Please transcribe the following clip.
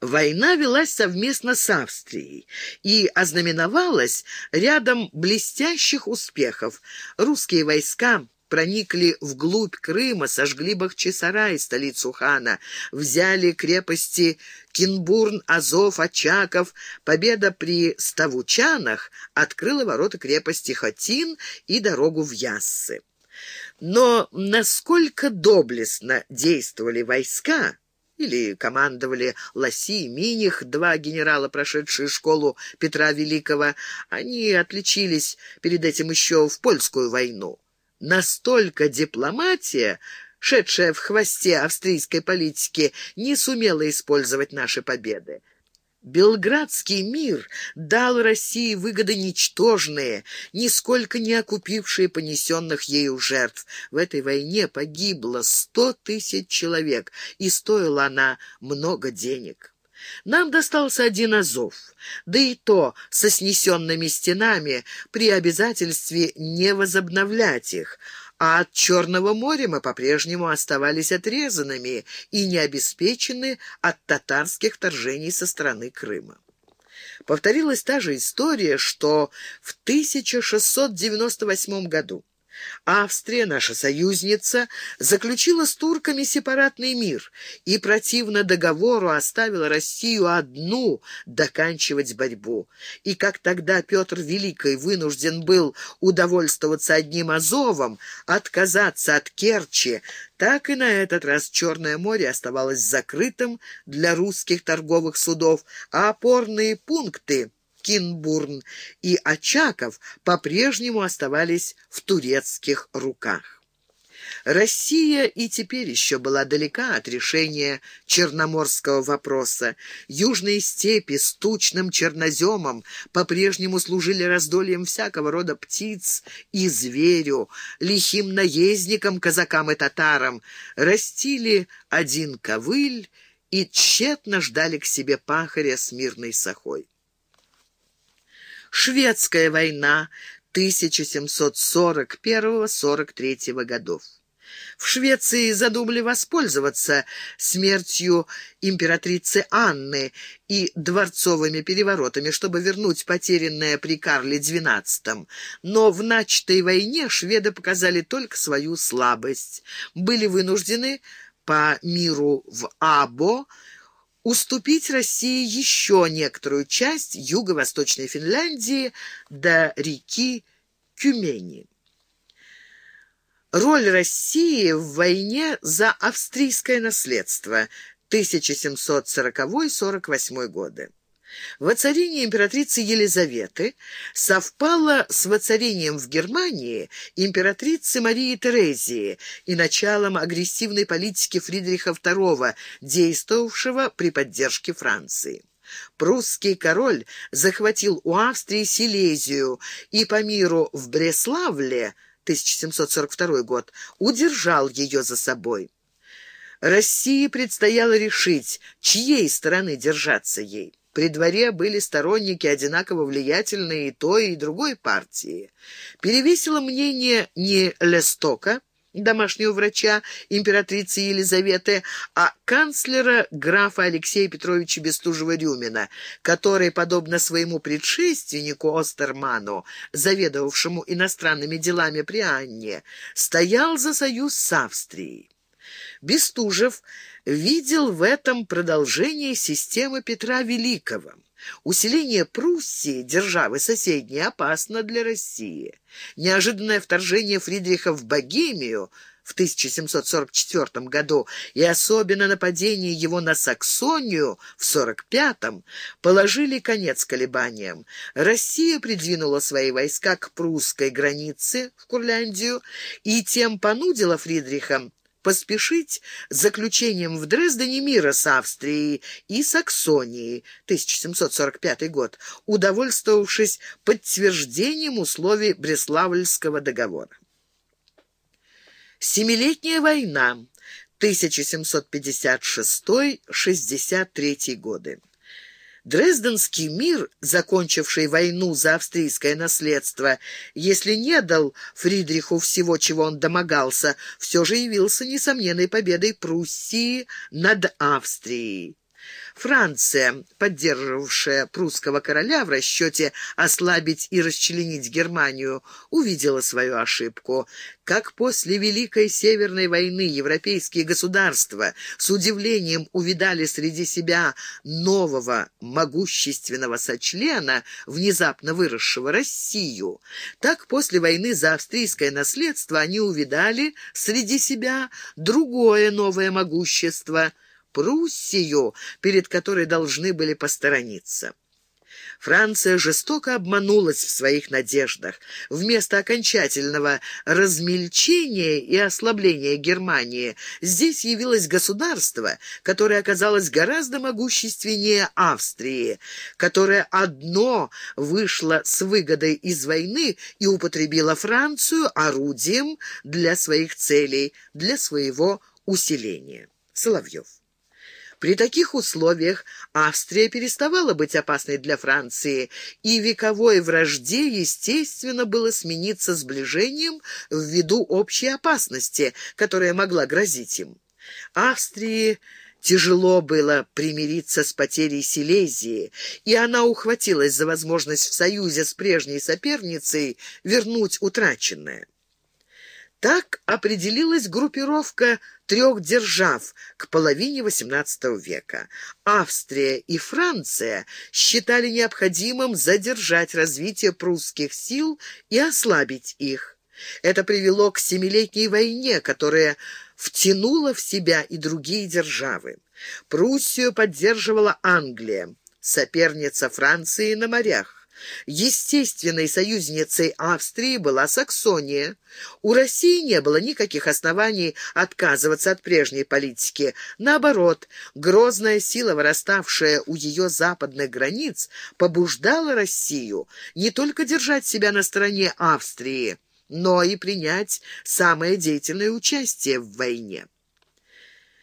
Война велась совместно с Австрией и ознаменовалась рядом блестящих успехов. Русские войска проникли вглубь Крыма, сожгли Бахчисарай, столицу хана, взяли крепости Кинбурн, Азов, Очаков. Победа при Ставучанах открыла ворота крепости Хатин и дорогу в Яссы. Но насколько доблестно действовали войска, или командовали Лоси и Миних, два генерала, прошедшие школу Петра Великого, они отличились перед этим еще в польскую войну. Настолько дипломатия, шедшая в хвосте австрийской политики, не сумела использовать наши победы. Белградский мир дал России выгоды ничтожные, нисколько не окупившие понесенных ею жертв. В этой войне погибло сто тысяч человек, и стоила она много денег. Нам достался один Азов, да и то со снесенными стенами при обязательстве не возобновлять их, а от Черного моря мы по-прежнему оставались отрезанными и не обеспечены от татарских вторжений со стороны Крыма. Повторилась та же история, что в 1698 году. Австрия, наша союзница, заключила с турками сепаратный мир и противно договору оставила Россию одну доканчивать борьбу. И как тогда Петр Великий вынужден был удовольствоваться одним Азовом, отказаться от Керчи, так и на этот раз Черное море оставалось закрытым для русских торговых судов, а опорные пункты Кинбурн и Очаков по-прежнему оставались в турецких руках. Россия и теперь еще была далека от решения черноморского вопроса. Южные степи с тучным черноземом по-прежнему служили раздольем всякого рода птиц и зверю, лихим наездникам, казакам и татарам, растили один ковыль и тщетно ждали к себе пахаря с мирной сахой. Шведская война 1741-43 годов. В Швеции задумали воспользоваться смертью императрицы Анны и дворцовыми переворотами, чтобы вернуть потерянное при Карле XII. Но в начатой войне шведы показали только свою слабость. Были вынуждены по миру в Або уступить России еще некоторую часть юго-восточной Финляндии до реки Кюмени. Роль России в войне за австрийское наследство 1740-48 годы. Воцарение императрицы Елизаветы совпало с воцарением в Германии императрицы Марии Терезии и началом агрессивной политики Фридриха II, действовавшего при поддержке Франции. Прусский король захватил у Австрии Силезию и по миру в Бреславле 1742 год удержал ее за собой. России предстояло решить, чьей стороны держаться ей. При дворе были сторонники одинаково влиятельные и той, и другой партии. Перевесило мнение не Лестока, домашнего врача императрицы Елизаветы, а канцлера графа Алексея Петровича Бестужева-Рюмина, который, подобно своему предшественнику Остерману, заведовавшему иностранными делами при Анне, стоял за союз с Австрией. Бестужев видел в этом продолжение системы Петра Великого. Усиление Пруссии, державы соседней, опасно для России. Неожиданное вторжение Фридриха в Богемию в 1744 году и особенно нападение его на Саксонию в 45-м положили конец колебаниям. Россия придвинула свои войска к прусской границе в Курляндию и тем понудила Фридриха поспешить с заключением в Дрездене мира с Австрией и Саксонией, 1745 год, удовольствовавшись подтверждением условий Бреславльского договора. Семилетняя война 1756-63 годы. Дрезденский мир, закончивший войну за австрийское наследство, если не дал Фридриху всего, чего он домогался, все же явился несомненной победой Пруссии над Австрией. Франция, поддерживавшая прусского короля в расчете ослабить и расчленить Германию, увидела свою ошибку. Как после Великой Северной войны европейские государства с удивлением увидали среди себя нового могущественного сочлена, внезапно выросшего Россию, так после войны за австрийское наследство они увидали среди себя другое новое могущество – Пруссию, перед которой должны были посторониться. Франция жестоко обманулась в своих надеждах. Вместо окончательного размельчения и ослабления Германии здесь явилось государство, которое оказалось гораздо могущественнее Австрии, которое одно вышло с выгодой из войны и употребило Францию орудием для своих целей, для своего усиления. Соловьев. При таких условиях Австрия переставала быть опасной для Франции, и вековой вражде, естественно, было смениться сближением ввиду общей опасности, которая могла грозить им. Австрии Тяжело было примириться с потерей Силезии, и она ухватилась за возможность в союзе с прежней соперницей вернуть утраченное. Так определилась группировка трех держав к половине XVIII века. Австрия и Франция считали необходимым задержать развитие прусских сил и ослабить их. Это привело к Семилетней войне, которая втянула в себя и другие державы. Пруссию поддерживала Англия, соперница Франции на морях. Естественной союзницей Австрии была Саксония. У России не было никаких оснований отказываться от прежней политики. Наоборот, грозная сила, выраставшая у ее западных границ, побуждала Россию не только держать себя на стороне Австрии, но и принять самое деятельное участие в войне.